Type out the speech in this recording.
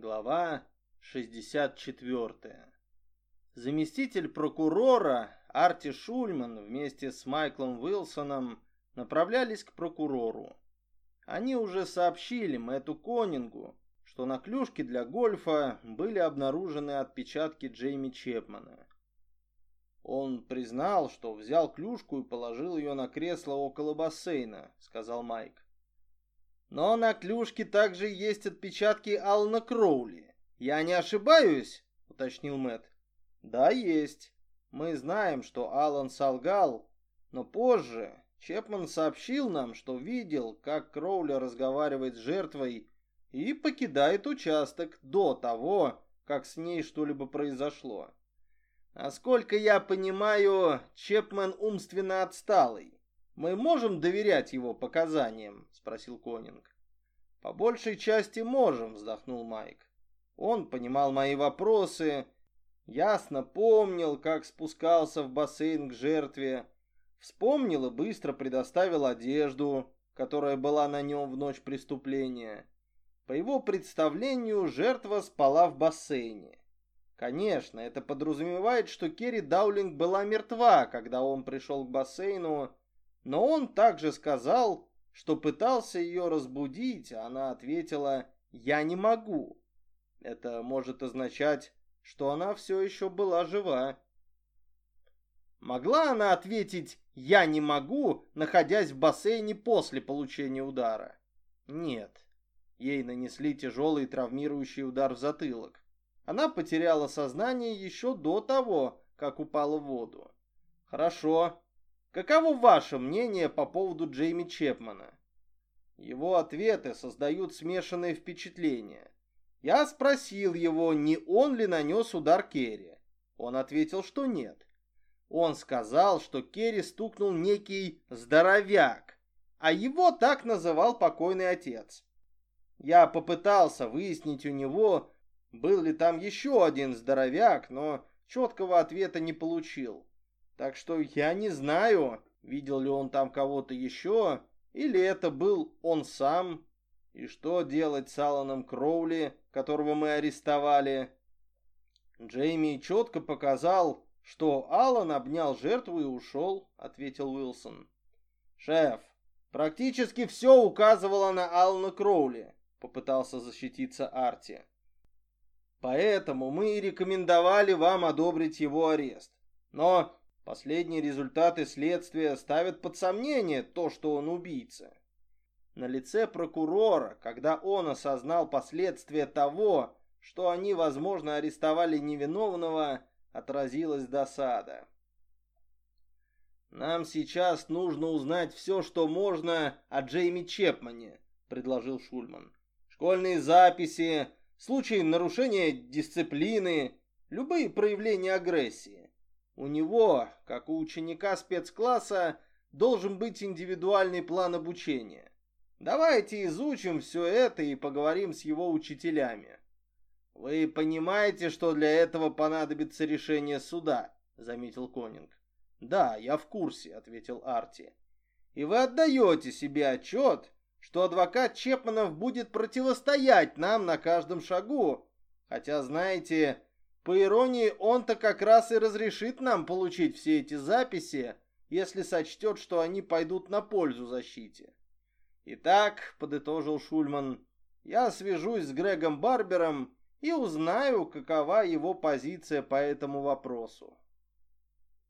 Глава 64. Заместитель прокурора Арти Шульман вместе с Майклом Уилсоном направлялись к прокурору. Они уже сообщили Мэтту Конингу, что на клюшке для гольфа были обнаружены отпечатки Джейми Чепмана. Он признал, что взял клюшку и положил ее на кресло около бассейна, сказал Майк. Но на клюшке также есть отпечатки Алана Кроули. Я не ошибаюсь, уточнил Мэт. Да, есть. Мы знаем, что Алан солгал, но позже Чепман сообщил нам, что видел, как Кроули разговаривает с жертвой и покидает участок до того, как с ней что-либо произошло. Насколько я понимаю, Чепман умственно отсталый. Мы можем доверять его показаниям? спросил Конинг. По большей части можем, вздохнул Майк. Он понимал мои вопросы, ясно помнил, как спускался в бассейн к жертве, вспомнил и быстро предоставил одежду, которая была на нем в ночь преступления. По его представлению, жертва спала в бассейне. Конечно, это подразумевает, что Керри Даулинг была мертва, когда он пришел к бассейну, но он также сказал, что пытался ее разбудить, а она ответила «Я не могу». Это может означать, что она все еще была жива. Могла она ответить «Я не могу», находясь в бассейне после получения удара? Нет. Ей нанесли тяжелый травмирующий удар в затылок. Она потеряла сознание еще до того, как упала в воду. Хорошо, Каково ваше мнение по поводу Джейми Чепмана? Его ответы создают смешанные впечатления. Я спросил его, не он ли нанес удар Керри. Он ответил, что нет. Он сказал, что Керри стукнул некий здоровяк, а его так называл покойный отец. Я попытался выяснить у него, был ли там еще один здоровяк, но четкого ответа не получил. Так что я не знаю, видел ли он там кого-то еще, или это был он сам. И что делать с Аланом Кроули, которого мы арестовали? Джейми четко показал, что Алан обнял жертву и ушел, ответил Уилсон. Шеф, практически все указывало на Алана Кроули, попытался защититься Арти. Поэтому мы и рекомендовали вам одобрить его арест. Но Последние результаты следствия ставят под сомнение то, что он убийца. На лице прокурора, когда он осознал последствия того, что они, возможно, арестовали невиновного, отразилась досада. «Нам сейчас нужно узнать все, что можно о Джейми Чепмане», — предложил Шульман. «Школьные записи, случаи нарушения дисциплины, любые проявления агрессии. У него, как у ученика спецкласса, должен быть индивидуальный план обучения. Давайте изучим все это и поговорим с его учителями. Вы понимаете, что для этого понадобится решение суда, заметил Конинг. Да, я в курсе, ответил Арти. И вы отдаете себе отчет, что адвокат Чепманов будет противостоять нам на каждом шагу, хотя, знаете, по иронии, он-то как раз и разрешит нам получить все эти записи, если сочтет, что они пойдут на пользу защите. Итак, подытожил Шульман, я свяжусь с Грегом Барбером и узнаю, какова его позиция по этому вопросу.